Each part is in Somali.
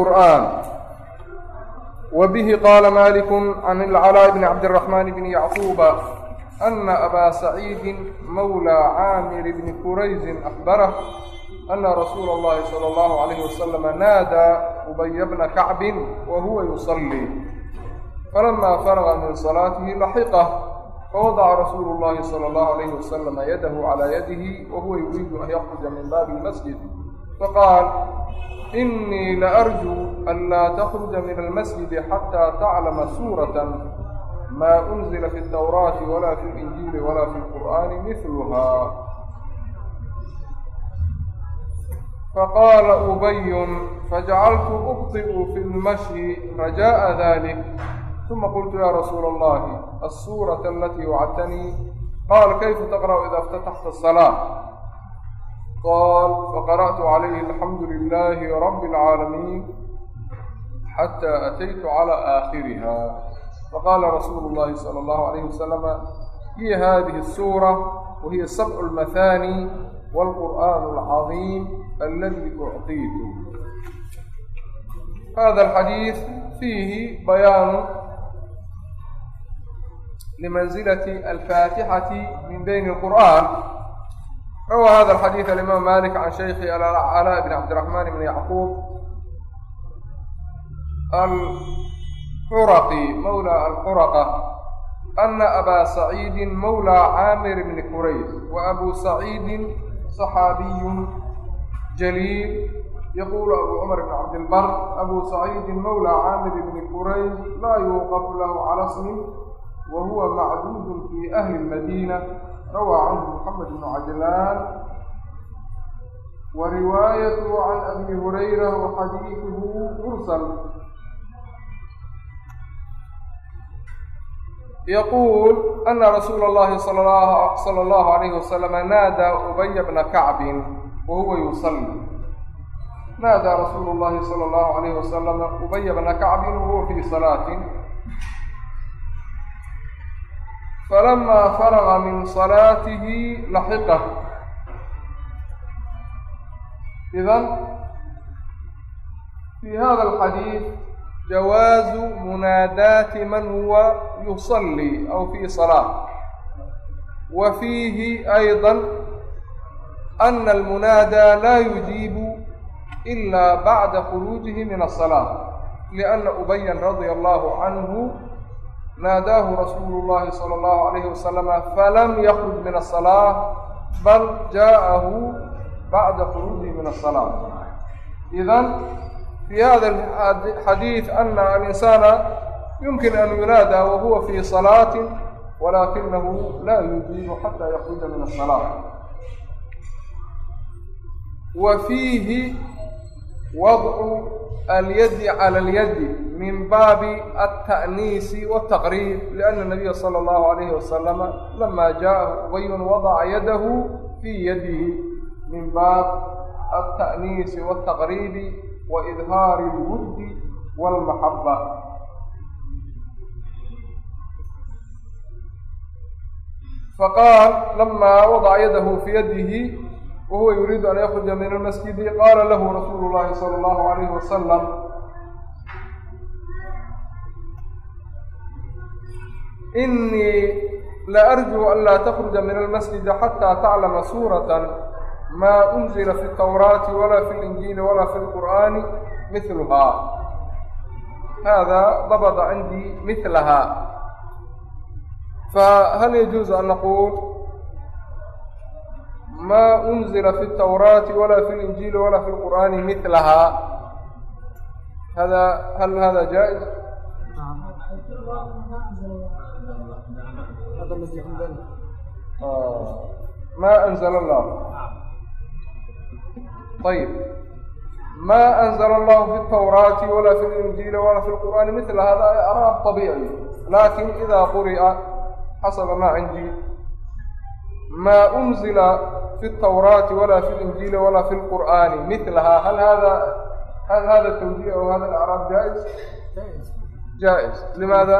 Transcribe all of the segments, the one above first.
القرآن وبه قال مالك عن العلاء بن عبد الرحمن بن يعقوب أن أبا سعيد مولى عامر بن كريز أخبره أن رسول الله صلى الله عليه وسلم نادى أبي بن كعب وهو يصلي فلما فرغ من صلاته لحقه فوضع رسول الله صلى الله عليه وسلم يده على يده وهو يريد أن يخرج من باب المسجد فقال إنii laأrjuu anlaa تkرuجa min اlmasjid xatىa taclama suuraة maa أnzila fi التwraaةi wala fi الإnjiili wala fi الqur'aani miثlhaa faqaala ubayun fajacaltu ubطiئu fi اlmashyi rajaءa dalik ثuma qultu ya rasuula اllahi الsuuraة alatii wacadtanii qaal kayfa تqرأ ida اftataxta الصلاة qaal faqara'tu calayhi alxamdu lilaahi rabbi alcaalamiin xata ataytu cala aakhiriha faqaala rasuulu llahi sala allahu alayhi wasalama hiya hadihi suura wa hiya sabcu almathaani waalqur'aanu alcadiim aladi uctiitu hada alxadiid fiihi bayaanu limansilati alfaatixati min bayni alqur'aan روى هذا الحديث الإمام مالك عن شيخ العلاء بن عبد الرحمن بن يعقوب الحرقي مولى الحرقة أن أبا سعيد مولى عامر بن كريز وأبو سعيد صحابي جليل يقول أبو عمر بن عبد البر أبو سعيد مولى عامر بن كريز لا يوقف له على اسمه وهو معدود في أهل المدينة روى عنه محمد بن عجلان وروايته عن أبي هريرة وحديثه مرسل يقول أن رسول الله صلى الله, صلى الله عليه وسلم نادى أبي بن كعب وهو يصلي نادى رسول الله صلى الله عليه وسلم أبي بن كعب وهو في صلاة falamaa faraqa min salaatihi laxiqah idan fii hada alxadiid jawaazu munaadaati man huwa yusallii aw fii salaa wa fiihi ayda ana almunaadaa laa yujiibu ilaa bacda khuruujihi min asalaa lianna ubayan radia allahu canhu naadaahu rasuulu llaahi sala allahu alayhi wasalama falam yakruj min asalaa bal jaa'ahu bacda khuruujihi min asalaa idan fi hada xadiid ana alinsaana yumkin an yunaadaa wahuwa fii salaatin walaakinahu laa yujiibu xataa yakruja min asalaa wa fiihi wadcu alyadi cala alyadi min baabi alta'niisi waltaqriib lianna nabiya sala allahu calayhi wasalama lamaa jaa'ahu ubayun wadaca yadahu fii yadihi min baab alta'niisi waltaqriibi wa idhaari alwuddi walmaxaba faqaal lamaa wadaca yadahu fii yadihi wahuwa yuriidu an yakruja min almasjidi qaala lahu rasuulu llahi sala allahu alayhi wasalam inii la arjuu an laa takruja min almasjidi xataa taclama suuratan maa unzila fi اtawraati wala fi اlinjiili wala fi اlqur'aani miluhaa hada dabta cindii milahaa fahal yajuuzu an naquul maa unzila fi اtawraati walaa fi linjiili walaa fi lqur'aani milahaa hada hal hada jaa-is maa anzla allah ayib ma anzla allahu fi اtawraati wala fi linjiili walaa fi lqur'aani mila hada araab abiici laakin idaa quri'a xasaba ma cindii maa unzila fi الtwraati wala fi اlinjiili wala fi اlqur'aani milahaa hal hada hal hada twjiih o hada acraab jaa-is jaa-is limaada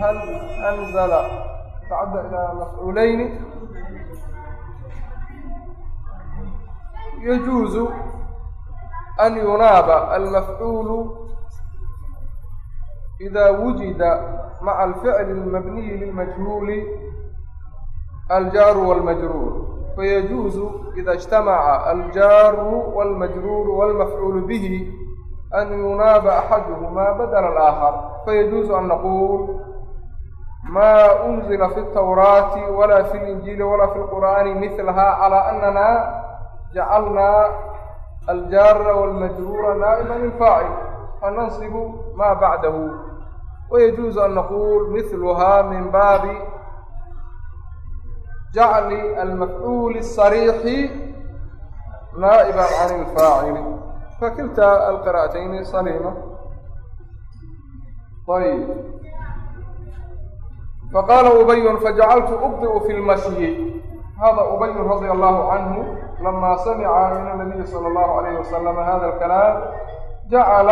hal anzla tacadda ilaa mafcuulayni yajuuzu an yunaaba almafcuulu idaa wujida maca alficli lmabniyi lilmajhuuli aljaaru walmajruur fayajuusu ida ijtamaca aljaaru walmajruuru walmafcuulu bihi an yunaaba axaduhumaa badala alaakhar fayajuusu an naquul maa unzila fi ltawraati wala fi linjiili walaa fi lqur'aani mihlahaa calaa anana jacalnaa aljaara walmajruura naa'iba min faacil fa nansibu maa bacdahu ويجوز أن نقول مثلها من باب جعل المفعول الصريح نائبا عن الفاعل فكلتا القراءتين سليمة طيب فقال أبي فجعلت أبدأ في المشي هذا أبي رضي الله عنه لما سمع من النبي صلى الله عليه وسلم هذا الكلام جعل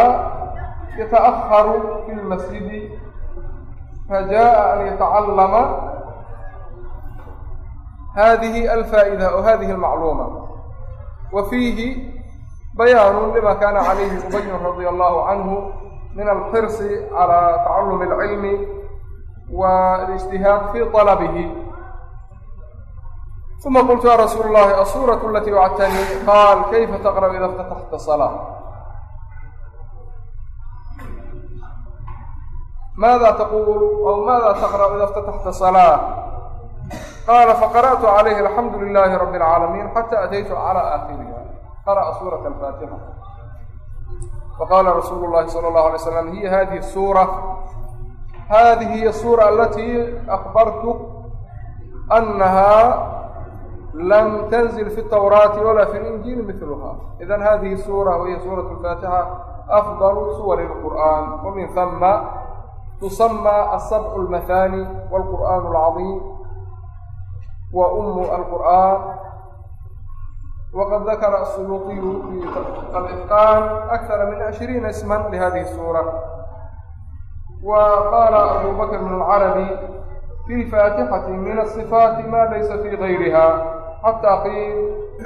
yata'aharu fi lmasjidi rajaءa an yatacallama hadihi alfaa'ida o hadihi almacluuma wa fiihi bayaanu lima kaana calayhi ubayun radia allahu canhu min alxirsi calaa tacalumi alcilmi wa alijtihaad fi talabihi uma qultu ya rasuul اllahi assuuraة alati wactani qaal kayfa taqra'u ida اftataxta salaa maada taquul aw maada taqra'u ida اftataxta salaa qaala faqara'tu calayhi alxamdu lilaahi rabbi اlcaalamiin xata ataytu calى aakhiriha qara'a suurata alfaatixa faqaala rasuulu llahi sala allahu alay slam hiya hadihi suura hadihi hiy suura alatii akbartuk anahaa lm tnzil fi الtwraati wala fi اlinjiil milha idan hadihi suura wahiy suuraة اlfaatixa afdal suwar اlqur'an wamin hma تسمى السبع المثاني والقرآن العظيم وأم القرآن وقد ذكر السيوطي في الإتقان أكثر من عشرين اسما لهذه السورة وقال أبو بكر بن العربي في الفاتحة من الصفات ما ليس في غيرها حتى قيل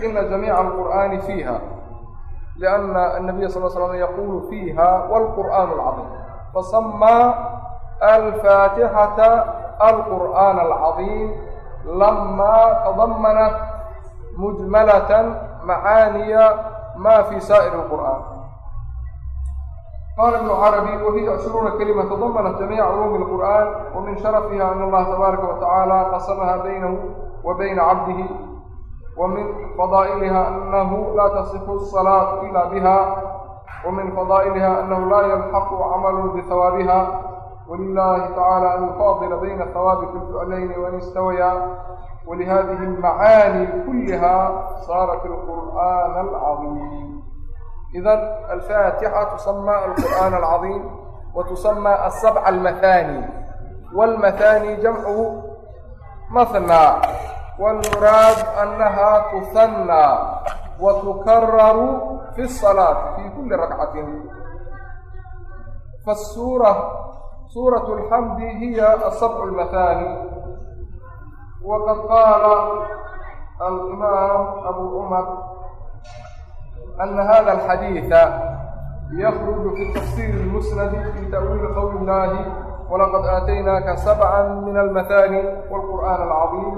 إن جميع القرآن فيها لأن النبي صلى الله عليه وسلم يقول فيها والقرآن العظيم فسمى alfaatixata alqur'aan alcadiim lamaa tadammanat mujmalatan macaaniya ma fi saa'ir alqur'aan qaala ibnu carabi wahiya ishruuna kalima tadamanat jamiica culuumi alqur'aan wa min sharafiha ana allaha tabaaraka wa tacaala qasamaha baynahu wa bayna cabdihi wa min fadaa'iliha annahu laa tasixu asalaat ila biha wa min fadaa'iliha annahu laa yalxaqu camalu bihawaabiha وللhi tacalى an yufaadila bayna hawaabifi lfiعlayni وan istawaya walihadihi اlmacaani kuliha saarat اlqur'an اlcaظيim ida alfatixa tusamى alqur'an اlcaظيim wtusamى aلsabca almaثani wاlmaثani jamcu maثnى wاlmuraad anaha tuhanى wtukararu fi الصalaaةi fi kuli rakcatin fasuura suurة الxmd hiy aلsبع الmaثاني وqad qaala aلإmaam أbu cmr أna hada الxadيiثa ykرج fi تfsيr الmsند fي تأwiil qwl الlahi وlaqad aataynaaka سبعا min الmaثاني والqur'an الcظيم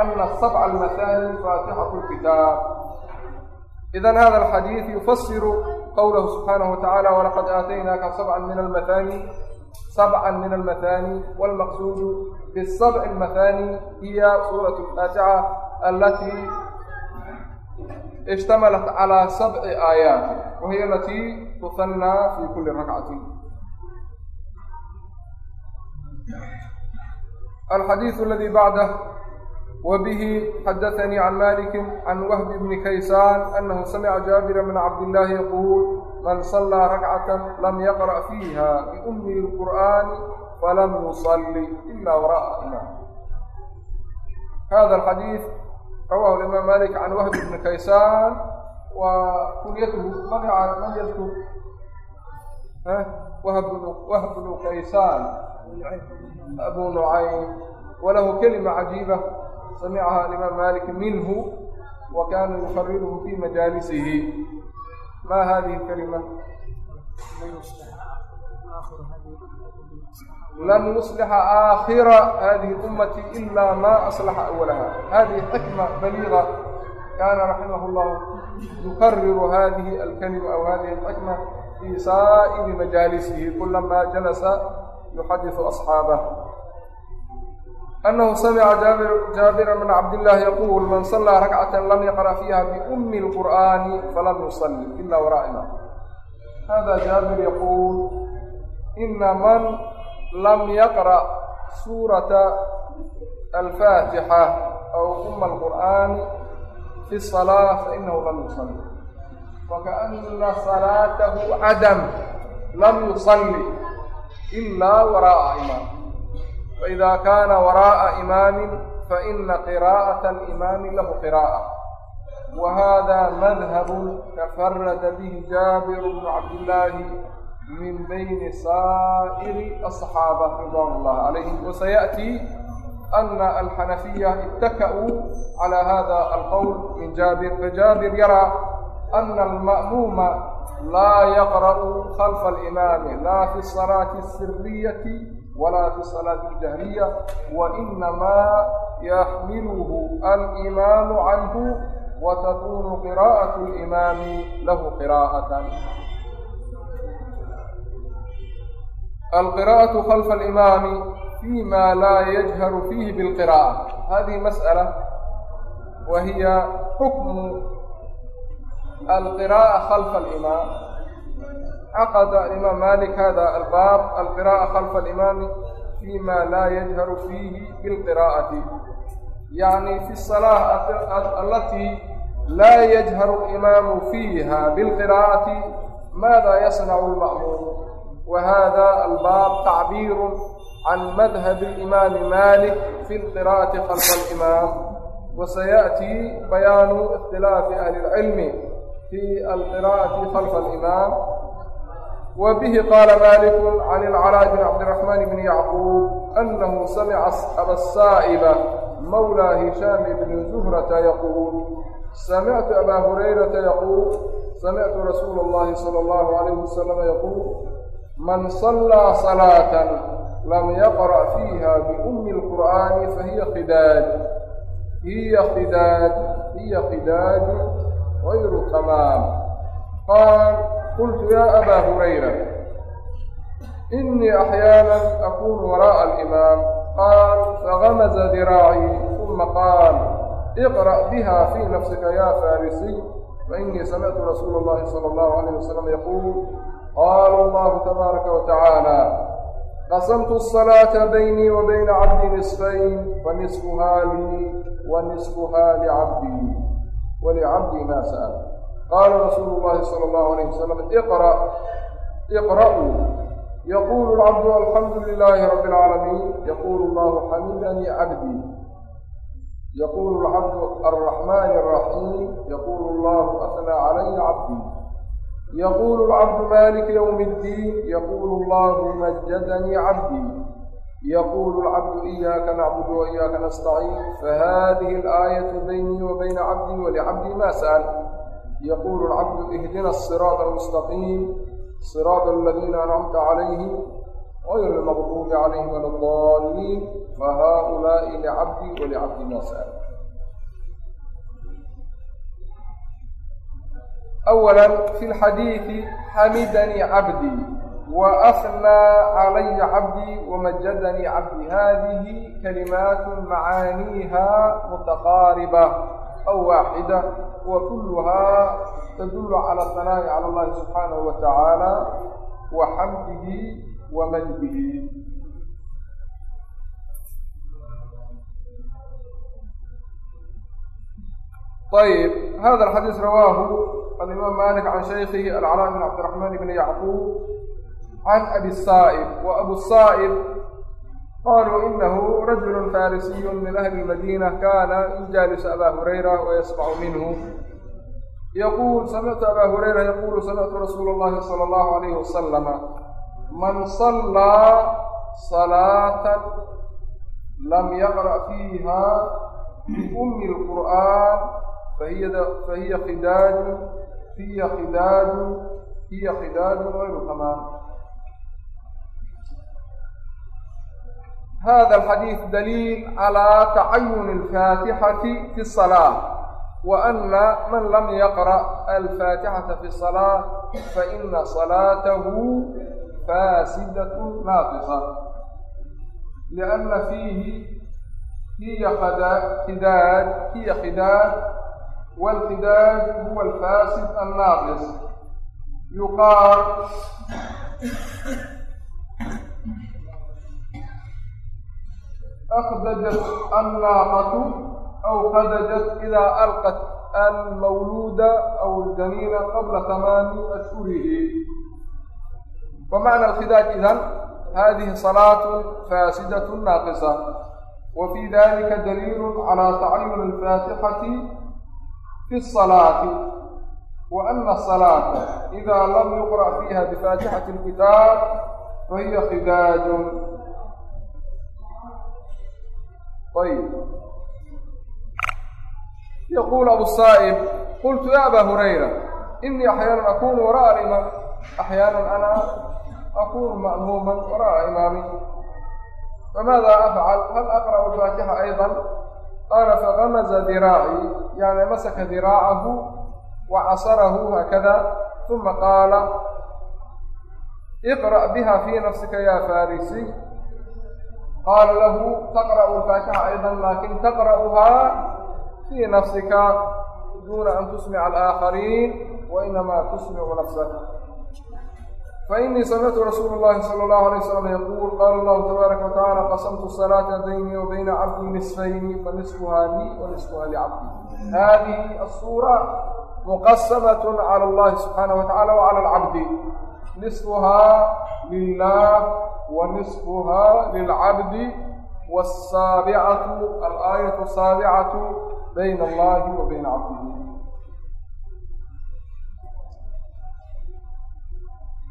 أna سبع الmaثاني faatixaة الkitاab إذa hada الxadيiث yufsir qwlh subحaanaه وتaعalى وlaqad aataynaaka سبعا min الmaثاني sabca min almahaani walmaqsuudu bisabci almahaani hiya suuratu alfaatixa allatii ishtamalat calaa sabci aayaat wa hiya alatii tuhannaa fii kulli rakcati alxadiiث aladii bacdah wbihi xadaثanii can malik can wahb bni kaysaan anahu samica jaabira bn cabd illaahi yaquul man sallaa rakcatan lam yaqra' fiiha biummi lqur'aani falam yusalli ila wara'a imaam hada alxadiid rawaahu imaam malik can wahbi bni kaysaan wa kunyatuhu magaca man yadkur wahb bnu kaysaan abu nucaym walahu kelima cajiiba samicaha alimaam malik minhu wa kaana yukarriruhu fi majaalisihi ma hadihi kalima lan yuslixa aakhira hadihi ummati ilaa maa aslaxa awalaha hadihi xikma baliiqa kaana raximah llah yukariru hadihi alkalima aw hadihi alxikma fii saa'iri majaalisihi kulama jalasa yuxadisu asxaabah annahu samica jaabira min cabdillaahi yaquul man sallaa rakcatan lam yaqra fiiha biummi lqur'aani falam yusalli ila waraa'ina hada jaabir yaquul ina man lam yaqra suurata alfaatixa aw umma alqur'aani fi salaa fainahu lam yusalli fakaana salaatahu cadam lam yusalli ilaa waraa'a imaam فإذا كان وراء إمام فإن قراءة الإمام له قراءة وهذا مذهب تفرد به جابر بن عبد الله من بين سائر الصحابة رضوان الله عليهم وسيأتي أن الحنفية اتكأوا على هذا القول من جابر فجابر يرى أن المأموم لا يقرأ خلف الإمام لا في الصلاة السرية ولا في الصلاة الجهرية وإنما يحمله الإمام عنه وتكون قراءة الإمام له قراءة القراءة خلف الإمام فيما لا يجهر فيه بالقراءة هذه مسألة وهي حكم القراءة خلف الإمام caqada alimaam malik hada albaab alqiraa'a khalfa alimaami fima laa yajharu fiihi bilqiraa'ati yacni fi salaa allatii laa yajharu alimaamu fiiha bilqiraa'ati maada yasnacu lma'muum wa hada albaab tacbiiru can madhab alimaami malik fi lqiraa'ati khalfa alimaam وسيأتي بيان اختلاف أهل العلم في القراءة خلف الإمام وبه قال مالك عن العلاء بن عبد الرحمن بن يعقوب أنه سمع أبا السائبة مولى هشام بن زهرة يقول سمعت أبا هريرة يقول سمعت رسول الله صلى الله عليه وسلم يقول من صلى صلاة لم يقرأ فيها بأم القرآن فهي خداج هي خداج هي خداج غير تمام qaal qultu yaa abaa hurayra inii axyaana akuunu waraaءa alimaam qaal fagamasa diraacii uma qaal iqra' biha fii nafsika yaa farisiy fainii samictu rasuula اllahi sala اllahu alayh wasalam yaquul qaala allahu tabaaraka wa tacaala qasamtu الصalaaةa baynii wa bayna cabdi nisfayn fanisfuhaa lii wa nisfuhaa licabdii walicabdii maa sa'al qaala rasuulu llahi sala allahu alayh wasalam iqra iqra'uu yaquulu lcabdu alxamdu lilaahi rabbi alcaalamiin yaquulu allahu xamidanii cabdii yaquulu lcabdu alraxmani araxiim yaquulu allahu asnaa calaya cabdii yaquulu lcabdu maliki yowmi iddiin yaquulu allahu majadanii cabdii yaquulu lcabdu iyaaka nacbudu wa iyaaka nastaciin fahadihi alaayatu baynii wa bayna cabdii walicabdii ma sa'al yquul اcabdu ihdina الصiraaط الmustaqiim صiraaط aladiina ancamta calayhim غayr اlmaqduubi calayhim wala اdaliin fahaؤulaaءi lcabdi walcabdi ma sal أwlا fi اlxadiiثi xamidanii cabdii وأfnىa عalaya cabdii وamajadanii cabdii hadihi kalimaat macaaniiha mutaqaariba aw waaxida wa kulluhaa tadullu cala asanaa'i cala allahi subxaanahu wa tacaala wa xamdihi wa mandihi ayb hada alxadiis rawaahu alimaam malik can shaykhihi alcalaa bin cabdiraxmaan bni yacquub can abi saa'ib wa abu saa'ib qaaluu inahu rajulu farisiyu min ahli madiina kana yujaalisu abaa hurayra wayasmacu minhu yaquul samictu abaa hurayra yaquulu samictu rasuula allahi sala allahu alayhi wasalama man sallaa salaatan lam yaqra' fiiha biummi lqur'aan fahiya khidaaju fiya khidaaju hiya khidaaju ayru kamaan hada alxadiid daliil calaa tacayuni alfaatixati fi salaa wa ana man lam yaqra' alfaatixata fi salaa faina salaatahu faasidatu naaqisa lianna fiihi hiya khidaad hiya khidaad wاlkhidaad huwa alfaasid annaqis yuqaal akhdajat annaaqatu أو qadajat إذا ألقت المولود أو aljaniina قبل ثمان أشهره ومعنى الخداج إذن هذه صلاة فاسدة ناقصة وفي ذلك دليل على تعين الفاتحة في الصلاة وأن الصلاة إذا لم يقرأ فيها بفاتحة الكتاب فهي خداج ayb yaquul abu saa'ib qultu ya abaa hurayra inii axyaanan akunu wara'a ima axyaanan ana akunu ma'muuman wara'a imaami famaada afcal hal aqra'u faatixa ayda qaala fagamaza diraaci yani masaka diraacahu wa casarahu haakada uma qaala iqra' biha fii nafsika ya farisiy qaala lahu taqra'u alfaatixa aydan lakin taqra'uhaa fii nafsika duuna an tusmica alaakhariin wa inamaa tusmicu nafsaka فإني سمعت رسول الله صلى الله عليه وسلم يقول قال الله تبارك وتعالى قسمت الصلاة بيني وبين عبدي نصفين فنصفها لي ونصفها لعبدي هذه الصورة مقسمة على الله سبحانه وتعالى وعلى العبد nisfuhaa lilah wa nisfuhaa lilcabdi wasaabicatu alaayatu asaabicatu bayna allahi wa bayna cabdihi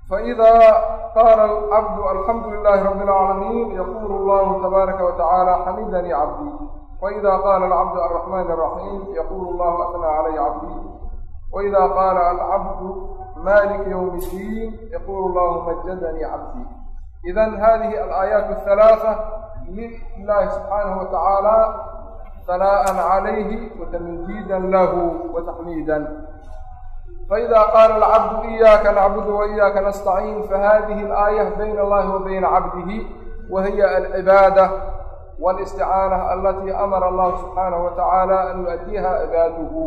فإذا قال العبد الحمد لله رب العالمين يقول الله تبارك وتعالى حمدني عبدي وإذا قال العبد الرحمن الرحيم يقول الله أثنى علي عبدي وإذا قال العبد maliki ywmi iddiin yaqulu allahuma ajadanii cabdii idan hadihi alaayaat ahalaaa lilaahi subxaanahu wa tacaala sana'an calayhi watamjiidan lahu wataxmiidan faida qaala alcabdu iyaaka nacbudu waiyaaka nastaciin fahadihi alaayah bayna allahi wa bayna cabdihi wa hiya alcibaada walisticaanah alatii amara allahu subxaanahu wa tacaala an yuaddiiha cibaaduhu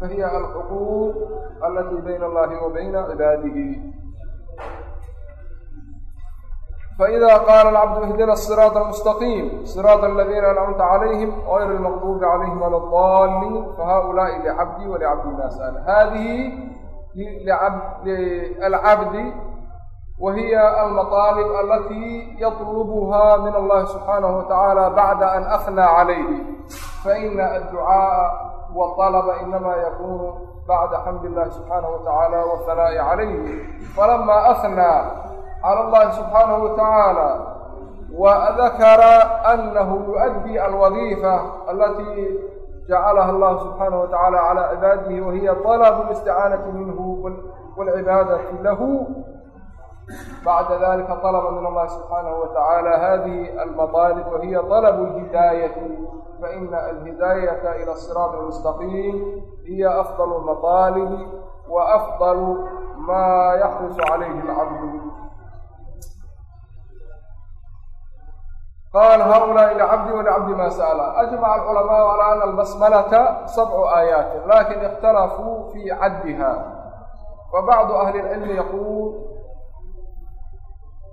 fahiy alxquuq alati bayna allahi wa bayna cibaadihi faida qaala alcabdu ihdina siraaط almustaqiim siraaط aladiina ancamta calayhim gayr almaqduubi calayhim wala daalliin fahaulaai licabdi walicabdi ma sal hadihi alcabdi wa hiya almaطaalib alati yatlubuha min allahi subxaanahu wa tacaala bacda an afnaa calayhi faina adducaaa والطلب إنما يكون بعد حمd الlahi سubحaنه وتaعالى والثناء عليه فلما أثنى عlى الlahi سubحaنه وتaعالى وذkر أنه يؤدي الوظيفة التي جعلha الlaه سubحaنه وتaعالى على عباده وهي طلب الاستعاaنة minه والعباadة له bacda dalika طalba min allahi subxaanaه wa tacaala hadihi almaطaalib wahiya طalb اlhidaayati faina alhidaayata ilى الصiraaط اlmustaqiim hiya afضal اlmaطaalibi wa afضal maa yaxrisu calayhi اlcabdu qal haulaaءi lcabdi walcabdi ma sa'la ajmaca alculamaءu calى ana albasmalata sabcu aayaatin lakin اkhtalafuu fi caddiha wa bacdu ahli اlcilmi yaquul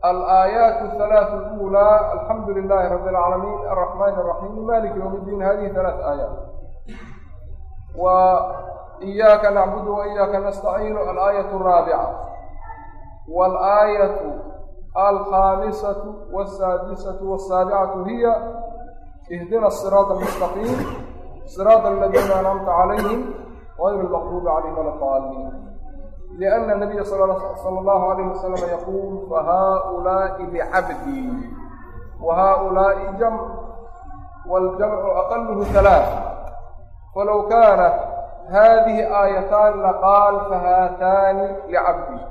الآيات الثلاث الأولى الحمد لله رب العالمين الرحمن الرحيم مالك يوم الدين هذه ثلاث آيات وإياك نعبد وإياك نستعين الآية الرابعة والآية الخامسة والسادسة والسابعة هي اهدنا الصراط المستقيم صراط الذين أنعمت عليهم غير المغضوب عليهم ولا الضالين لأن النبي صلى الله عليه وسلم يقول فهؤلاء لعبدي وهؤلاء جمع والجمع أقله ثلاث فلو كان هذه آيتان لقال فهاتان لعبدي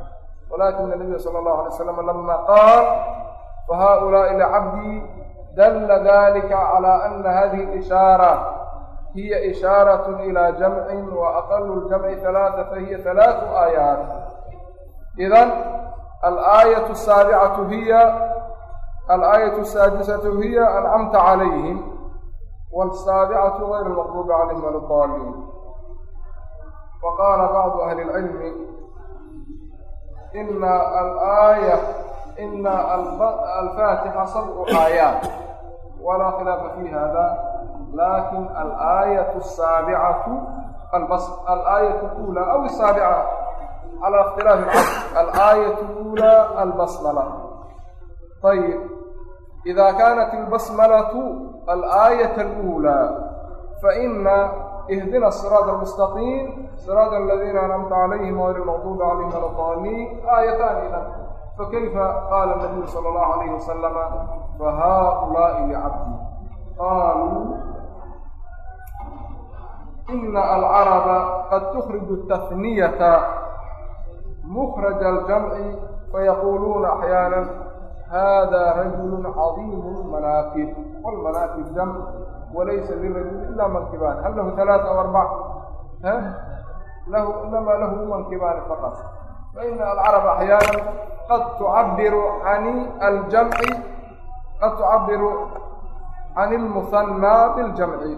ولكن النبي صلى الله عليه وسلم لما قال فهؤلاء لعبدي دل ذلك على أن هذه الإشارة hiya ishaaratun ilaa jamcin wa aqalu ljamci halaata fa hiya halaatu aayaat idan alaayatu asaabicatu hiya alaayatu asaadisatu hiya ancamta calayhim walsaabicatu gayr almaqduubi calayhim wala daaliin wa qaala bacdu ahli lcilmi ina alaaya ina alfaatixa sabcu aayaat walaa khilaafa fi hada lakin alaayat asaabicatu alaayat lula aw asaabica cala ikhtilaafi lcasr alaayat lula albasmala ayib ida kanat albasmalatu alaayat alula faina ihdina siraat almustaqiim siraat aladiina anamta calayhim ayr lmaqduubi calayhim alaalliin aayataani idan fakayfa qaala nabiyu sala allahu alayhi wasalama fahaulaai licabdi qaaluu ina alcaraba qad tukhriju tahniyata mukraja aljamci fayaquuluuna axyaanan hada rajulu cadiimu manaakib wlmanaakib jamc walaysa lirajuli ila mankibaan hal lahu alaaa aw arbac lahu inamaa lahu mankibaani faqat faina alcarab axyaana qad tucabiru cani aljamci qad tucabiru can اlmusanaa biاljamci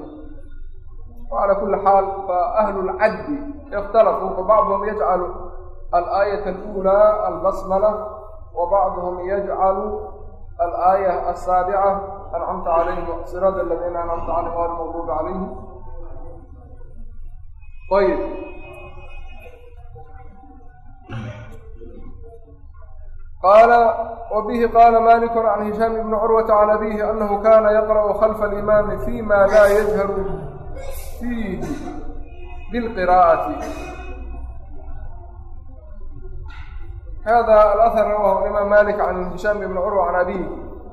وعlى kuli xaal faأhlu اlcaddi اkhtalafuu fabacضhm yajcal alaayaة اlأulى albasmlة وbacضhm yajcal alآaية الsaabcة ancamta عalayhm sirad اladiina ancamta calayhm غayr mغdub عalayhm ayb qاl وbه qاla mالك عن هiشhاm بن curwة عن أbيه أنه kana yqرأ خلف الإmam fيma la yجhr التجسيد بالقراءة هذا الأثر رواه الإمام مالك عن هشام بن عروة عن أبيه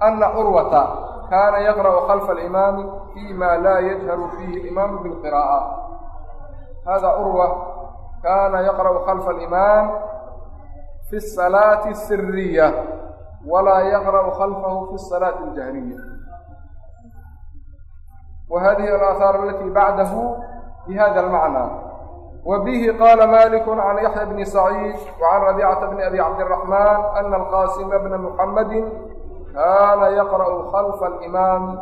أن عروة كان يقرأ خلف الإمام فيما لا يجهر فيه الإمام بالقراءة هذا عروة كان يقرأ خلف الإمام في الصلاة السرية ولا يقرأ خلفه في الصلاة الجهرية وهذه الآثار التي بعده بهذا المعنى وبه قال مالك عن يحيى بن سعيد وعن ربيعة بن أبي عبد الرحمن أن القاسم بن محمد كان يقرأ خلف الإمام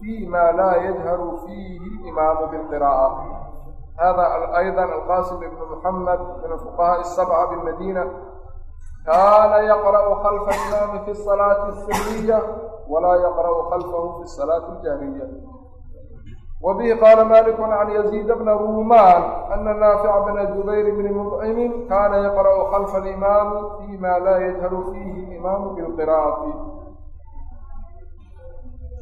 فيما لا يجهر فيه الإمام بالقراءة هذا أيضا القاسم بن محمد من الفقهاء السبعة بالمدينة كان يقرأ خلف الإمام في الصلاة السرية ولا يقرأ خلفه في الصلاة الجهرية وبه قال مالك عن يزيد بن رومان أن نافع بن جبير بن مطعم كان يقرأ خلف الإمام فيما لا يجهل فيه الإمام بالقراءة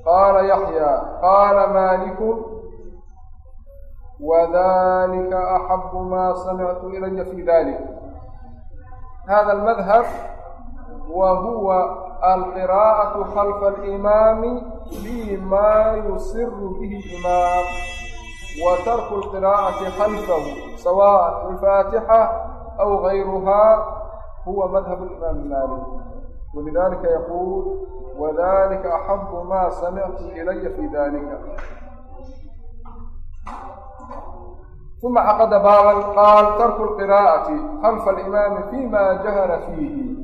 قال يحيى قال مالك وذلك أحب ما سمعت إلي في ذلك هذا المذهب وهو القراءة خلف الإمام فيما يسر به الإمام وترك القراءة خلفه سواء الفاتحة أو غيرها هو مذهب الإمام مالك ولذلك يقول وذلك أحب ما سمعت إلي في ذلك ثم عقد بابا قال ترك القراءة خلف الإمام فيما جهر فيه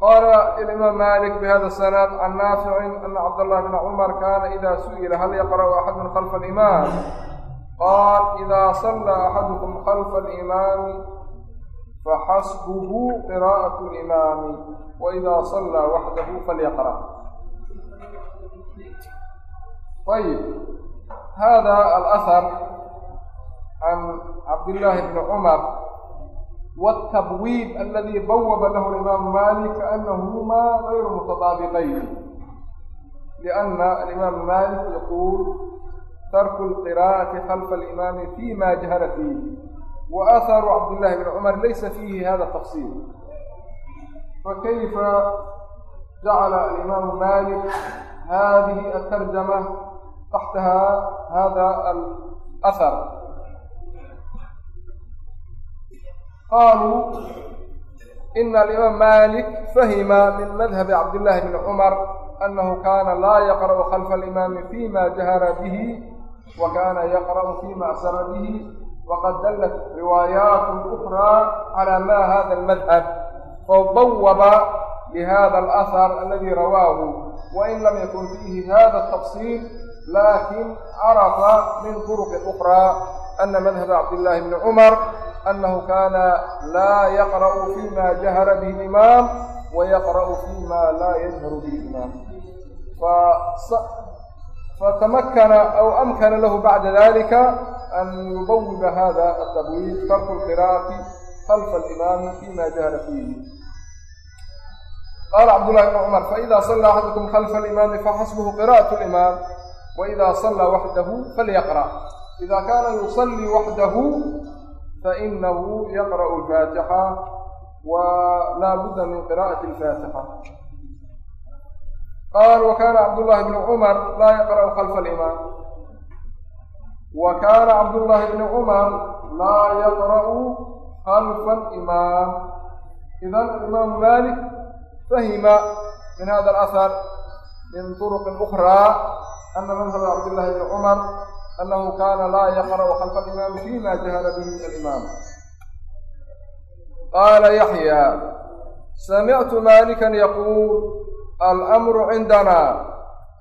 qala imaam malik bihada sanad can naaficin ana cabdاllahi bna cumar kana idaa su'ila hal yaqra'u axadun khalfa alimaam qaal idaa sallaa axadukum khalfa alimaami faxasbuhu qiraa'at limaami waidaa sallaa waxdahu falyaqra' ayib hada alahar can cabdillahi bni cumar والتبويب الذي بوب له الإمام مالك أنهما غير متطابقين لأن الإمام مالك يقول ترك القراءة خلف الإمام فيما جهر فيه وآثار عبد الله بن عمر ليس فيه هذا التفصيل فكيف جعل الإمام مالك هذه الترجمة تحتها هذا الأثر qaaluu ina alimaam malik fahima min madhabi cabdillaahi bni cumar anahu kaana laa yaqra'u khalfa alimaami fima jahara bihi wa kaana yaqra'u fima asara bihi waqad dallat riwaayaatun ukraa calaa ma hada almadhab fadawaba lihada alahar aladi rawaahu wain lam yakun fiihi hada atafsiil lakin carafa min turuqi ukraa ana madhaba cabdillahi bni cumar أنه كان لا يقرأ فيما جهر به الإمام ويقرأ فيما لا يجهر به الإمام فتمكن أو أمكن له بعد ذلك أن يبوب هذا التبويب ترك القراءة خلف الإمام فيما جهر فيه قال عبد الله بن عمر فإذا صلى أحدكم خلف الإمام فحسبه قراءة الإمام وإذا صلى وحده فليقرأ إذا كان يصلي وحده فإنه يقرأ الفاتحة ولا بد من قراءة الفاتحة قال وكان عبد الله بن عمر لا يقرأ خلف الإمام وكان عبد الله بن عمر لا يقرأ خلف الإمام إذا الإمام مالك فهم من هذا الأثر من طرق أخرى أن مذهب عبد الله بن عمر أنه كان لا يقرأ خلف الإمام فيما جهل به الإمام قال يحيى سمعت مالكا يقول الأمر عندنا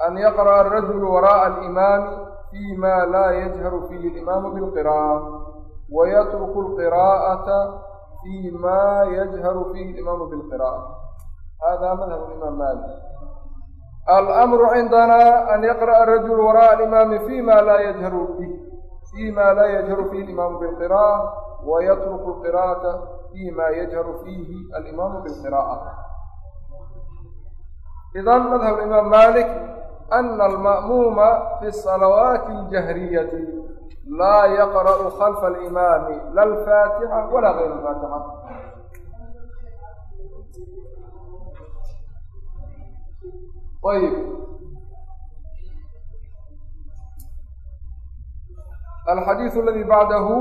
أن يقرأ الرجل وراء الإمام فيما لا يجهر فيه الإمام بالقراءة ويترك القراءة فيما يجهر فيه الإمام بالقراءة هذا مذهب الإمام مالك almru cindana an yaqra'a rajul wara'a alimaami fima laa yajharu bih fima laa yajharu fihi alimaamu bilqiraa'a wa yatruku alqiraa'ata fima yajharu fiihi alimaamu bilqiraa'a idan madhab imaam malik ana alma'muuma fi salawaati aljahriyati laa yaqra'u khalfa alimaami la alfaatixa walaa gayra alfaatixa ayib alxadiiثu aladi bacdahu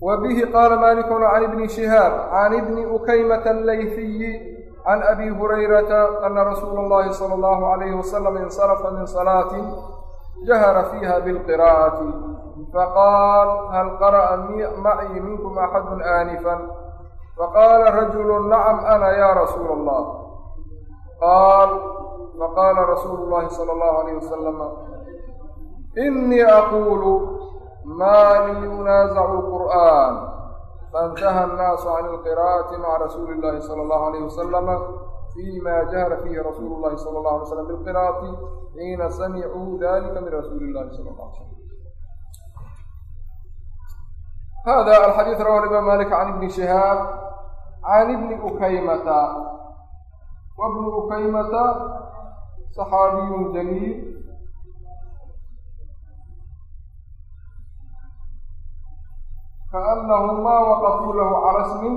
wa bihi qaala maliku can ibni shihaab can ibni ukaymata alayfiyi can abi hurayrata ana rasuula اllahi salى اllahu عalayhi wasalam insarafa min salaati jahra fiiha bilqira'ati faqaal hal qara'a maci minkum axadu aanifan faqaala rajulu nacam ana ya rasuula allah qaal faqaala rasuulu llahi sala allahu alayh wasalama inii aquulu maa li yunaazacu qur'an faintaha annaasu can ilqira'ati maca rasuuli illahi sala allahu alayh wasalama فيma jahra fiihi rasuulu اllahi salى اllah alay slm biاlqira'ati xiina samicuu dalika min rasuuli اllahi salى اlه alay slm hada alxadiid rawahu imaam malik can ibni shihaab can ibni ukaymata wa bnu ukaymata saxaabiyun jaliil kaanahumaa waqafuu lahu cala smin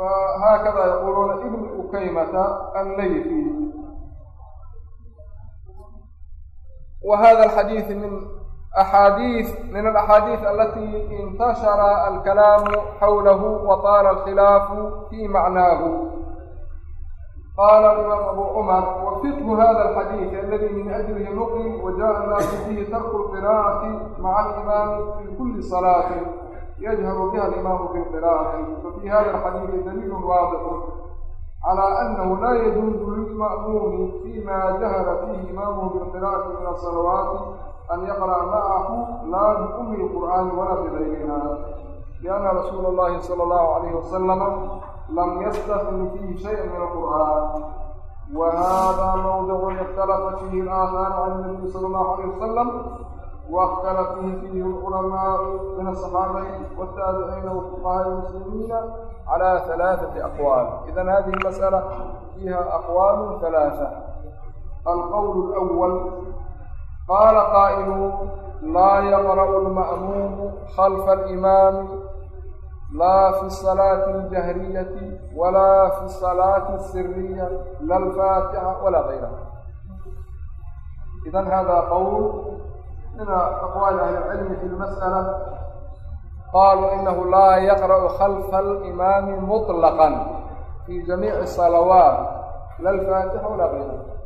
fahaakada yaquuluuna ibn ukaymata allayti wa hada alxadiid min أحاديث من الأحاديث التي انتشر الكلام حوله وطال الخلاف في معناه قال الإمام أبو عمر وفقه هذا الحديث الذي من أجله نقل وجاء الناس فيه ترك القراءة مع الإمام في كل صلاة يجهر بها الإمام في القراءة ففي هذا الحديث دليل واضح على أنه لا يجوز للمأموم فيما جهر فيه إمامه بالقراءة من الصلوات أن يقرأ معه لا بأم القرآن ولا بغيرها لأن رسول الله صلى الله عليه وسلم لم يستثن فيه شيئا من القرآن وهذا موضع اختلفت فيه الآثار عن النبي صلى الله عليه وسلم واختلف فيه العلماء من الصحابة والتابعين والفقهاء المسلمين على ثلاثة أقوال إذا هذه المسألة فيها أقوال ثلاثة القول الأول qaala qaa'ilu laa yaqra'u lma'muumu khalfa alimaami laa fi salaati aljahriyati walaa fi salaati asiriya la alfaatixa walaa gayraha idan hada qawl min aqwaali ahli lcilmi fi lmas'ala qaluu inahu laa yaqra'u khalfa alimaami muطlaqa fi jamiici salawaat la alfaatixa walaa gayraha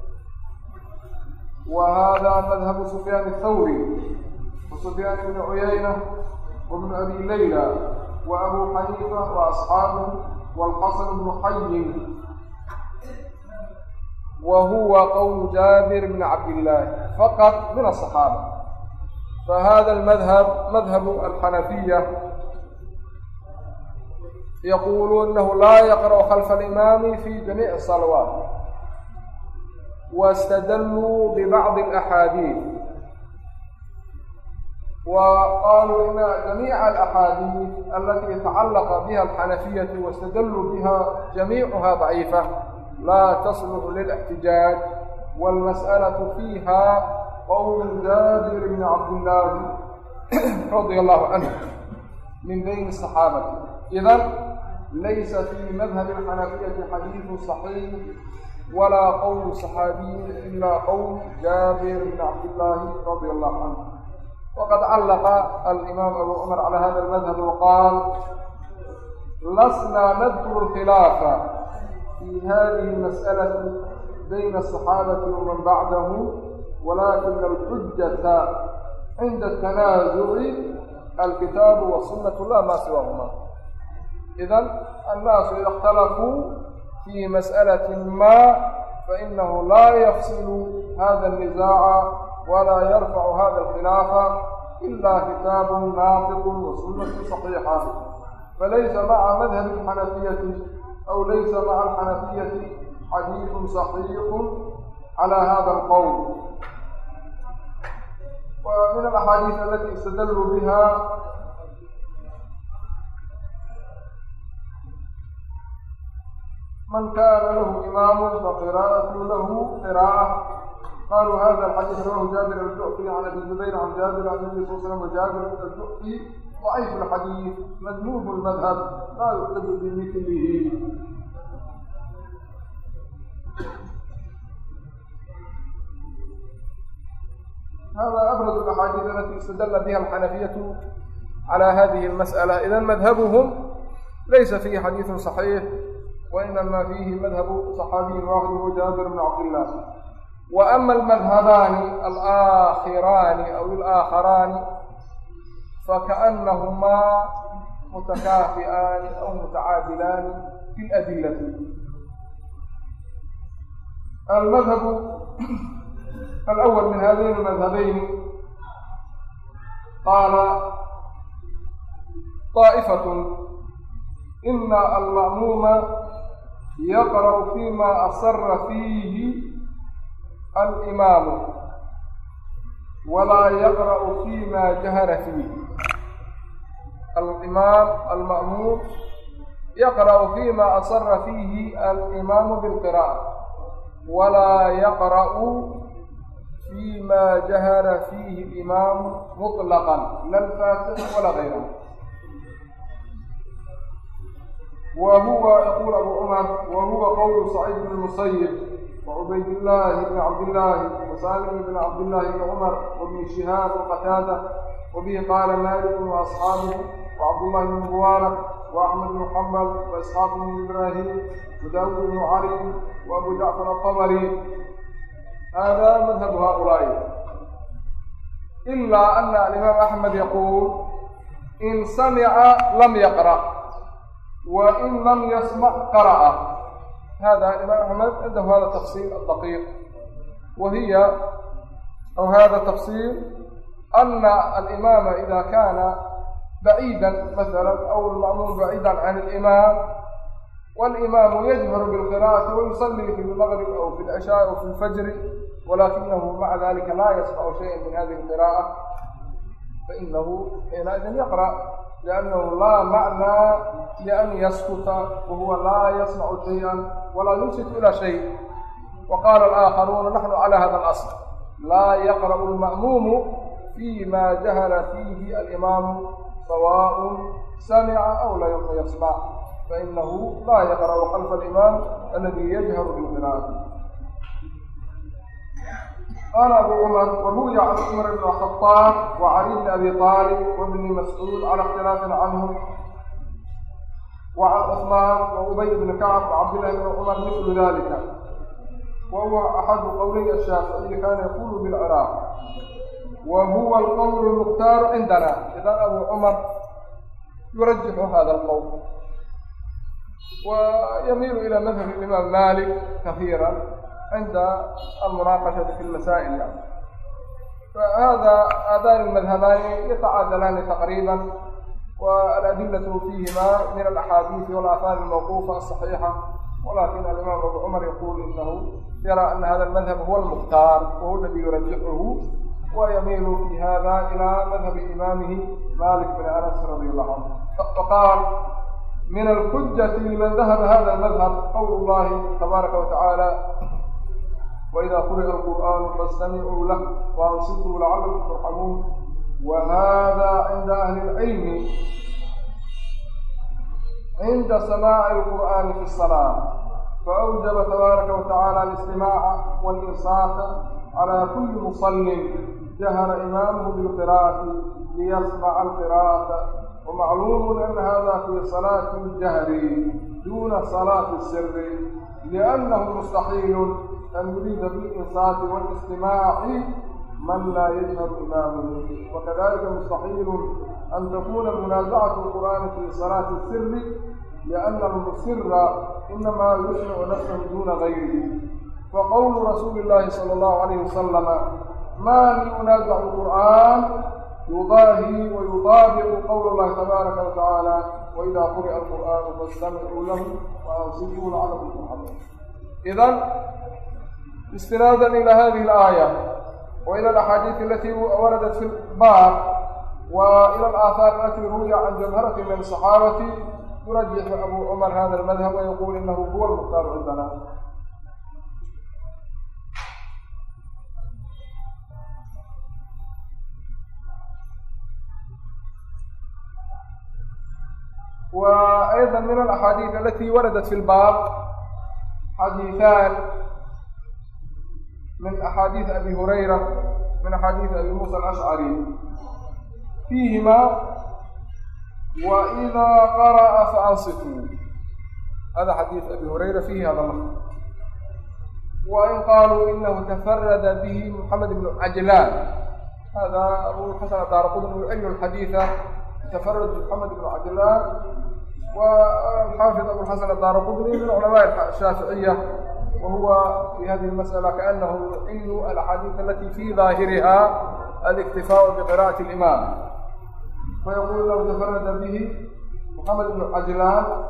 wa haadaa madhabu sufyaan athawri wa sufyaan ibni cuyayna wa bnu abi layla wa abuu xaniifa wa asxaabu waalqasan bnu qayim wa huwa qowlu jaabir bni cabdillaahi faqad min asaxaaba فهذا المذهب مذهب الحنفية يقول أنه لا يقرأ خلف الإمام في جميع الصلوات واstdlوا ببعض الأحاadيiث وqاlوا إن جميع الأحاadيiث التي تcلق بها الحنفية واstdlوا بها جميعها ضعيفة lا تصلح للاحتiجاaج والمسألة فيها qول جابر بن cبدالله رضي الله عنه من بين الصحاaبة إذا laysa في مdهب الحنفية xadيiث صحيح walaa qowlu saxaabiyin ilaa qowl jaabir bn cabdillaahi radi allahu canhu waqad callaqa alimaam abu cumar cala hada almadhab waqaal lasnaa nadkuru alkhilaafa fii hadihi mas'alati bayna asaxaabati waman bacdahu walaakina alxujata cinda tanaazuci alkitaabu wasunatu laa maa siwaahuma idan annaasu ida اkhtalafuu في مسألة ما فإنه لا يفصل هذا النزاع ولا يرفع هذا الخلاف إلا كتاب ناطق وسنة صحيحة فليس مع مذهب الحنفية أو ليس مع الحنفية حديث صحيح على هذا القول ومن الأحاديث التي استدلوا بها من كان له إمام فقراءة له قراءة قالوا هذا الحديث رواه جابر الجعفي عن أبي الزبير عن جابر عن النبي صلى الله عليه وسلم وجابر الجعفي ضعيف الحديث مذموم المذهب لا يقتد بمثله هذا أبرز الأحاديث التي استدل بها الحنفية على هذه المسألة إذا مذهبهم ليس فيه حديث صحيح وإنما فيه مذهب صحابي واحد هو جابر بن عبد الله وأما المذهبان الآخران أو الآخران فكأنهما متكافئان أو متعادلان في الأدلة المذهب الأول من هذين المذهبين قال طائفة إن المأموم yaqra'u fiimaa asara fiihi alimaamu walaa yaqra'u fiimaa jahara fiihi alimaam alma'muum yaqra'u fiimaa asara fiihi alimaamu bilqiraa'a walaa yaqra'u fiimaa jahara fiihi alimaamu muطlaqan la alfaatix wala gayrahu وهو يقول أبو عمر وهو قول سعيد بن المسيب وعبيد الله بن عبد الله وسالم بن عبد الله بن عمر وابن شهاب وقتادة وبه قال مالك وأصحابه وعبد الله بن مبارك وأحمد بن حنبل وإسحاق بن إبراهيم وداود بن علي وأبو جعفر الطبري هذا مذهب هؤلاء إلا أن الإمام أحمد يقول إن سمع لم يقرأ وإن لم يسمع قرأ هذا الإمام أحمد عنده هذا التفصيل الدقيق وهي أو هذا التفصيل أن الإمام إذا كان بعيدا مثلا أو المأموم بعيدا عن الإمام والإمام يجهر بالقراءة ويصلي في المغرب أو في العشاء أو في الفجر ولكنه مع ذلك لا يسمع شيئا من هذه القراءة فإنه حينئذ يقرأ لأنه لا معنى لأن يسكت وهو لا يسمع شيئا ولا ينشد إلى شيء وقال الآخرون نحن على هذا الأصل لا يقرأ المأموم فيما جهل فيه الإمام سواء سمع أو لا يسمع فإنه لا يقرأ خلف الإمام الذي يجهر بالقراءة قال أبو عمر وروي عن عمر بن الخطاب وعلي بن أبي طالب وابن مسعود على اختلاف عنهم وعن عثمان وأبي بن كعب وعبد الله بن عمر مثل ذلك وهو أحد قولي الشافعي كان يقول بالعراق وهو القول المختار عندنا إذا أبو عمر يرجح هذا القول ويميل إلى مذهب الإمام مالك كثيرا عند المناقشة في المسائل يعني. فهذا هذان المذهبان يتعادلان تقريبا والأدلة فيهما من الأحاديث والآثار الموقوفة الصحيحة ولكن الإمام أبو عمر يقول إنه يرى أن هذا المذهب هو المختار وهو الذي يرجحه ويميل في هذا إلى مذهب إمامه مالك بن أنس رضي الله عنه فقال من الحجة لمن ذهب هذا المذهب قول الله تبارك وتعالى waidaa quri'a alqur'aanu fastamicuu lah waansituu lacalakum turxamuun wa haadaa cinda ahli ilcilmi cinda samaaci alqur'aani fi salaa faawjaba tabaaraka wa tacala alistimaaca waalinsaaqa calaa kulli musallin jahara imaamuhu bilqiraa'ati liyasmaca alqiraa'ata wamacluumun ana hada fii salaati ljahri duuna salaati siri liannahu mustaxiilun an yuriida bilinsaafi walistimaaci man laa yajharu imaamuhu wakadalika mustaxiilu an takuna munaasacat alqur'aani fi salaati siri lianna almusira inamaa yusmicu nafsahu duuna gayrihi faqowlu rasuuli illaahi sala allahu alayhi wasalama maa li unaasacu alqur'aan yudaahi wayudaabicu qowla allahi tabaaraka watacaala waida quri'a alqur'aanu fastamicuu lahu waansituu lacalakum turxamuun idan istinaadan ilaa hadihi alaaya wa ila alaxaadiidi alatii waradat fi lbaab wa ila alaahaari alati ruwiya can jamharati min saxaabati yurajixu abu cumar hada almadhab wayaquul inahu huwa lmuxtaaru cindana wa من الأحاديث التي وردت في fi حديثان min axaadiid abi hurayra min axaadiidi abi muusa alashcari fiihimaa wa idaa qara'a fa ansituu hada xadiid abi hurayra fiihi hada lafd wain qaaluu inahu tafarada bihi muxamed ibnu cajlaan hada abu xasan adaara qudni cilmu xadiida tafarad muxamed ibnu cajlaan wa alxaafid abuxasan adaara qudni min culamaa shaaficiya وهو في هذه المسألة كأنه يحل الأحاديث التي في ظاهرها الاكتفاء بقراءة الإمام فيقول لو تفرد به محمد بن عجلان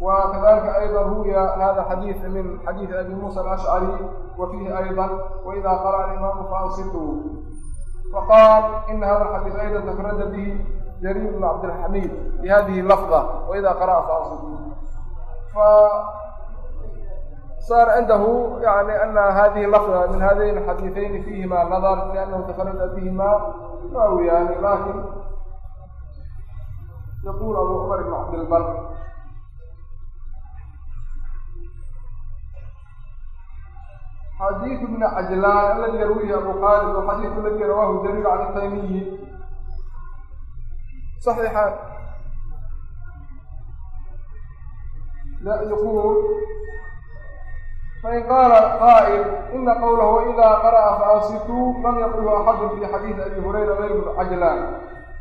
وكذلك أيضا روي هذا الحديث من حديث أبي موسى الأشعري وفيه أيضا وإذا قرأ الإمام فأنصتوا فقال إن هذا الحديث أيضا تفرد به جرير بن عبد الحميد بهذه اللفظة وإذا قرأ فأنصتوا صار عنده يعني أن هذه اللفظة من هذين الحديثين فيهما نظر لأنه تفرد بهما راويان لكن يقول أبو عمر بن عبد البر حديث ابن عجلان الذي يرويه أبو خالد والحديث الذي رواه جرير عن التيمي صحيحا لا يقول fain qaala qaa'il ina qowlahu idaa qara'a faansituu lam yaqulhu axadun fii xadiidi abi hurayra gayru cajlaan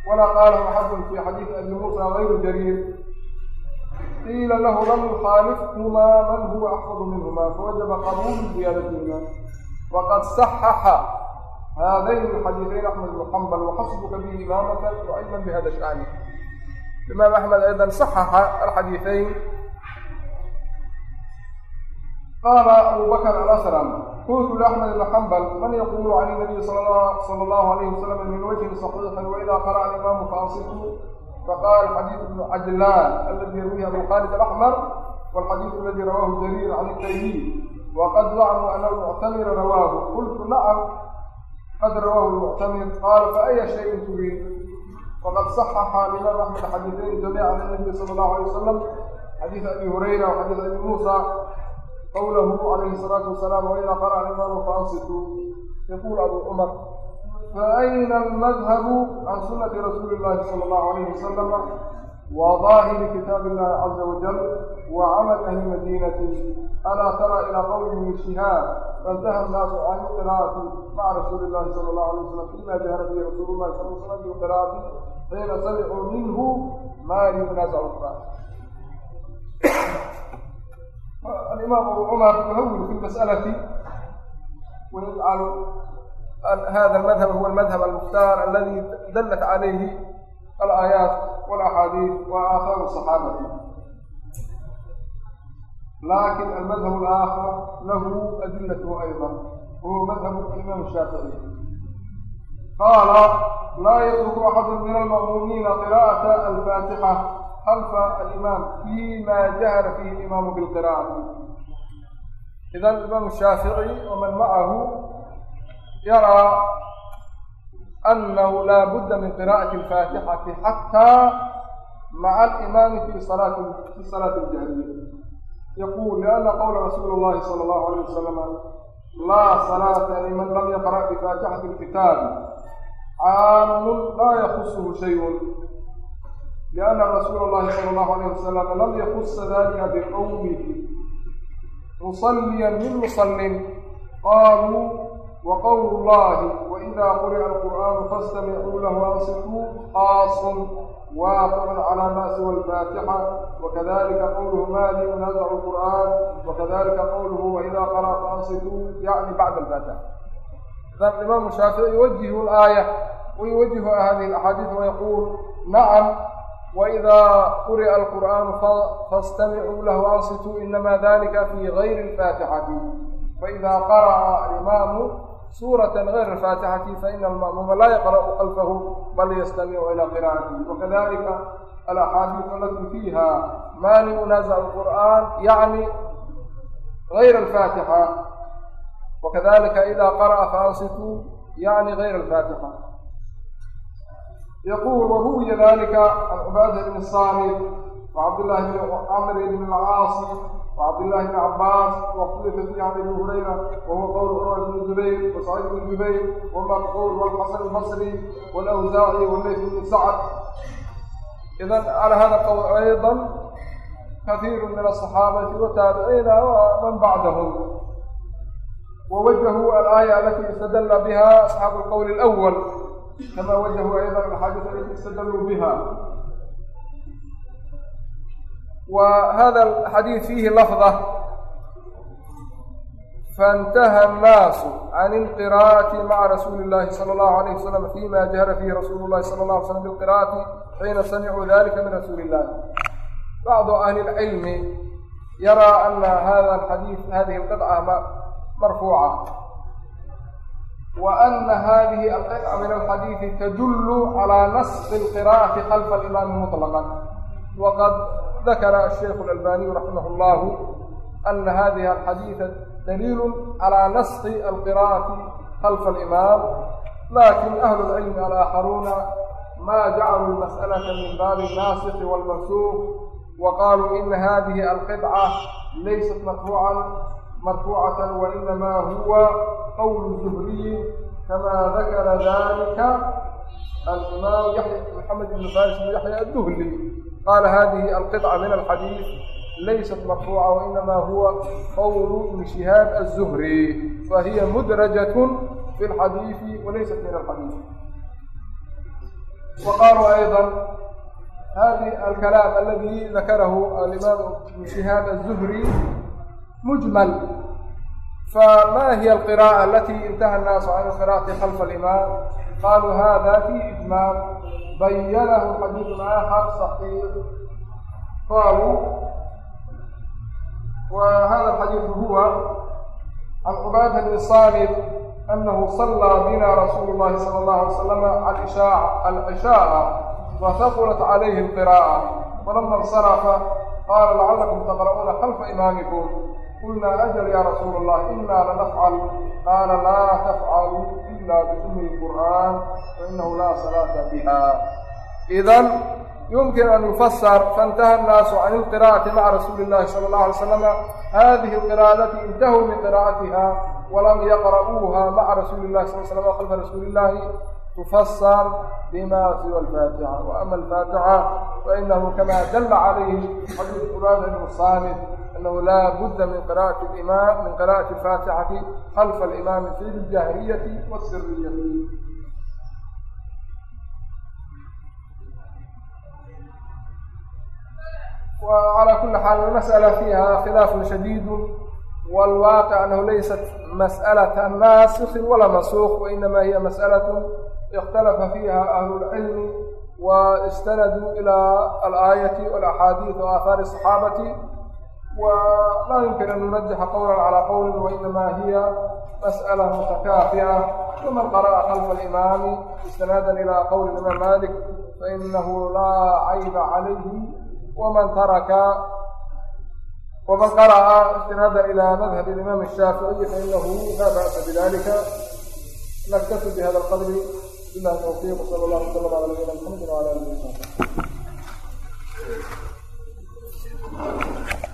walaa qaalahu axadun fii xadiidi abi muusa gayru jariir qiila lahu lam yukhaalifhumaa man huwa axfadu minhumaa fawajaba qabuulu ziyaadatihimaa waqad saxaxa haadayni xadiidayn axmed bnu xambal waxasbuka bihi imaamatan wa cilman bihada shani imaam axmed aydan saxaxa alxadiidayn qaala abu bakr alasram qultu laxmed ibn xambal man yaqulu can inabiy sala allahu alayhi wasalam min wajhin saxiixan waida qara'a alimaamu faansitu faqaala xadiidu ibnu cajlaan aladi yarwihi abu khaalid alaxmar waalxadiidu aladi rawaahu jariir can itaymiid waqad zacmu anahu muctamira rawaahu qultu nacam qad rawaahu lmuctamir qaala faaya shayin turiid faqad saxaxa alimaam axmed xadiidayn jamiica can nabiy sala allahu alay wasalam xadiid abi hurayra waxadiid abi muusa qowlahu alayhi salaatu wasalaam waidaa qara'a imaamu faansitu yaquul abu cumar faayna almadhabu can sunati rasuuli illahi sala allahu alayhi wasalama wa daahiri kitaabi illahi caza wajal wa camal ahli madiinati alaa tara ilaa qowli ibni shihaab fantaha annaasu can qiraa'ati maca rasuuli illahi sala allahu alayh wasalam fima jahara bihi rasuulu llahi sala alay slam biqiraa'ati xiina samicuu minhu maa yunaazacu qiraa'ati alimaam abu cumar yuhawilu fi lmas'alati wayajcalu hada almadhab huwa almadhab almukhtaar aladi dallat calayhi alaayaat walaxaadiis wa aakharu saxaabati laakin almadhab alaakhar lahu adilatuhu ayda wahuwa madhab alimaam shaafici qaala laa yatruku axadu min alma'muumiina qiraa'ata alfaatixa خلف الإمام فيما جهر فيه الإمام بالقراءة إذا الإمام الشافعي ومن معه يرى أنه لا بد من قراءة الفاتحة حتى مع الإمام في صلاة في صلاة الجهرية يقول لأن قول رسول الله صلى الله عليه وسلم لا صلاة لمن لم يقرأ بفاتحة الكتاب عام لا يخصه شيء lianna rasuula llahi sala allahu alayh wasalam lam yakusa dalika biqowmihi musalliya min musallin qaaluu wa qowlu llahi waidaa quri'a alqur'aanu fastamicuu lahu ansituu qaasun waaqicun calaa nasi walfaatixa wakadalika qowluhu mali unaadacu qur'aan wakadalika qowluhu waidaa qara'a faansituu yacni bacda alfaatixa idan imaamu shaafici yuwajihu laaya ويوجه هذه الأحاديث ويقول نعم waidaa quri'a alqur'aanu fastamicuu lahu ansituu inama dalika fii gayri alfaatixati faidaa qara'a alimaamu suuratan gayra alfaatixati faina alma'muuma laa yaqra'u qalfahu bal yastamicu ilaa qira'atihi wakadalika alaxaadiisu alati fiiha ma limunazac qur'aan yacni غayr alfaatixa wakadalika ida qara'a faansituu yani gayra alfaatixa yaquul waruwiya dalika can cubaada bni saamit wacabdillahi bni camri bni alcaasi wacabdillahi bni cabaas waqtiya fi can abi hurayra wahuwa qowlu cumar bni zubayr wa saciid bni jubayr wamabxuul walxasan albasri walawsaaci walayth bni sacd idan cala hada qowl aydan kahiiru min asaxaabati wataabiciina waman bacdahum wawajahuu alaaya alati istadalla biha asxaabu alqowli alawal kamaa wajahuu aydan alxaadiis alati istadalluu biha wa hada alxadiid fiihi lafda faintaha annaasu can ilqira'ati maca rasuuli illaahi sala allahu alayh wasalam fiima jahara fiihi rasuulu llahi sala allah alay slam bilqira'ati xiina samicuu dalika min rasuuli illahi bacdu ahli اlcilmi yaraa ana hada alxadiid hadihi alqidca marfuuca وأن هذه القطعة من الحديث تدل على نسخ القراءة خلف الإمام مطلقا وقد ذكر الشيخ الألباني رحمه الله أن هذه الحديث دليل على نسخ القراءة خلف الإمام لكن أهل العلم الآخرون ما جعلوا المسألة من باب الناسخ والمنسوخ وقالوا إن هذه القطعة ليست مرفوعا مرفوعة وإنما هو قول الزهري كما ذكر ذلك الإمام يحيى محمد بن فارس بن يحيى الذهلي قال هذه القطعة من الحديث ليست مرفوعة وإنما هو قول ابن شهاب الزهري فهي مدرجة في الحديث وليست من الحديث وقالوا أيضا هذه الكلام الذي ذكره الإمام ابن شهاب الزهري mujmal fama hiy alqiraa'a alati intaha annaasu can alqira'ati khalfa alimaam qaaluu hada fi ijmaal bayanahu xadiidun aakhar saxiix qaaluu wa hada alxadiidu huwa can cubaada bni saamid anahu sallaa bina rasuulu llahi sala allahu alay salama alcishaaa fahaqulat calayhi alqiraa'a falama insarafa qaala lacallakum taqra'uuna khalfa imaamikum qulnaa ajal yaa rasuul allah inaa lanafcal qaala laa tafcalu ila biumi qur'aan fainahu laa salaata biha idan yumkin an yufasar faintaha annaasu can ilqira'ati maca rasuuli illahi sala allahu alay salama hadihi qiraa'adati intahuu min qiraa'atiha walam yaqra'uuha maca rasuuli illahi sal slam khalfa rasuuli illahi تفsر بma siوى الفاتiحة وأmا الفاتiحة فإنه kama dل عaليه xadيiث فuلان بن صامد أنه لا بد من قراءة الإمام من قراءة الفاتحة خلف الإمام في الجهرية والسرية وعلى كل حال المسألة فيها خلاف شديد والواقع أنه ليست مسألة ناسخ ولا منسوخ وإنما هي مسألة اختلف فيها أهل العلم واستندوا إلى الآية والأحاديث وآثار الصحابة ولا يمكن أن نرجح قولا على قول وإنما هي مسألة متكافئة ومن قرأ خلف الإمام استنادا إلى قول الإمام مالك فإنه لا عيب عليه ومن ترك ومن قرأ استنادا إلى مذهب الإمام الشافعي فإنه لا بأس بذلك نكتفي بهذا القدر بالله التوفيق وصلى الله وسلم على نبينا محمد وعلى آله وصحبه